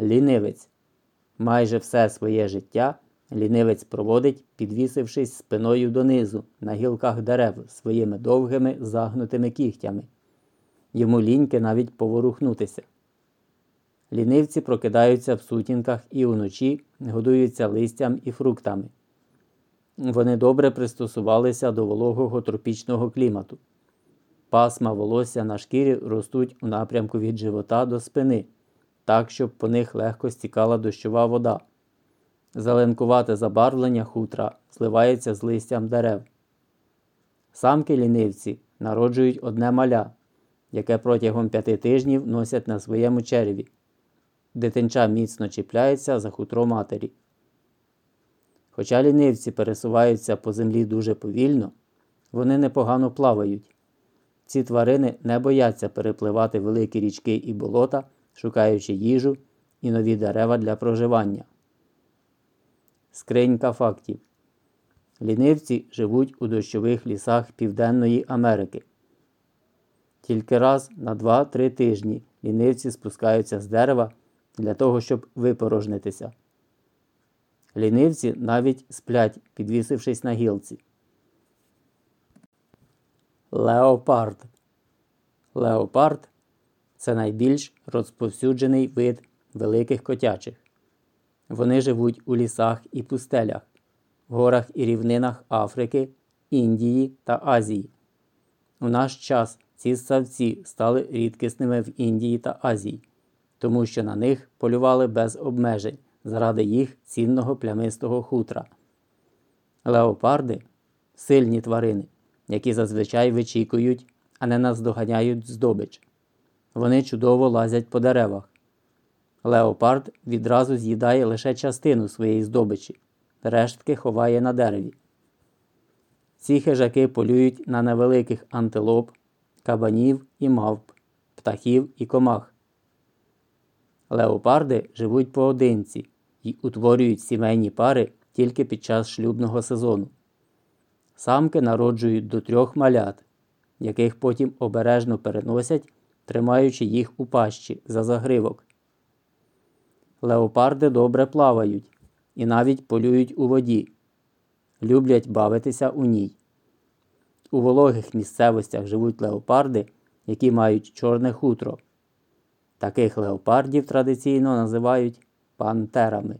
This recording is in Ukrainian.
Лінивець. Майже все своє життя лінивець проводить, підвісившись спиною донизу на гілках дерев своїми довгими загнутими кігтями. Йому ліньки навіть поворухнутися. Лінивці прокидаються в сутінках і уночі годуються листям і фруктами. Вони добре пристосувалися до вологого тропічного клімату. Пасма волосся на шкірі ростуть у напрямку від живота до спини, так, щоб по них легко стікала дощова вода. Зеленкувате забарвлення хутра зливається з листям дерев. Самки лінивці народжують одне маля, яке протягом п'яти тижнів носять на своєму череві. Дитинча міцно чіпляється за хутро матері. Хоча лінивці пересуваються по землі дуже повільно, вони непогано плавають. Ці тварини не бояться перепливати великі річки і болота, шукаючи їжу і нові дерева для проживання. Скринька фактів. Лінивці живуть у дощових лісах Південної Америки. Тільки раз на 2-3 тижні лінивці спускаються з дерева для того, щоб випорожнитися. Лінивці навіть сплять, підвісившись на гілці. Леопард. Леопард це найбільш розповсюджений вид великих котячих. Вони живуть у лісах і пустелях, горах і рівнинах Африки, Індії та Азії. У наш час ці ссавці стали рідкісними в Індії та Азії, тому що на них полювали без обмежень заради їх цінного плямистого хутра. Леопарди сильні тварини, які зазвичай вичікують, а не наздоганяють здобич. Вони чудово лазять по деревах. Леопард відразу з'їдає лише частину своєї здобичі, рештки ховає на дереві. Ці хижаки полюють на невеликих антилоп, кабанів і мавп, птахів і комах. Леопарди живуть поодинці і утворюють сімейні пари тільки під час шлюбного сезону. Самки народжують до трьох малят, яких потім обережно переносять, тримаючи їх у пащі за загривок. Леопарди добре плавають і навіть полюють у воді, люблять бавитися у ній. У вологих місцевостях живуть леопарди, які мають чорне хутро. Таких леопардів традиційно називають пантерами.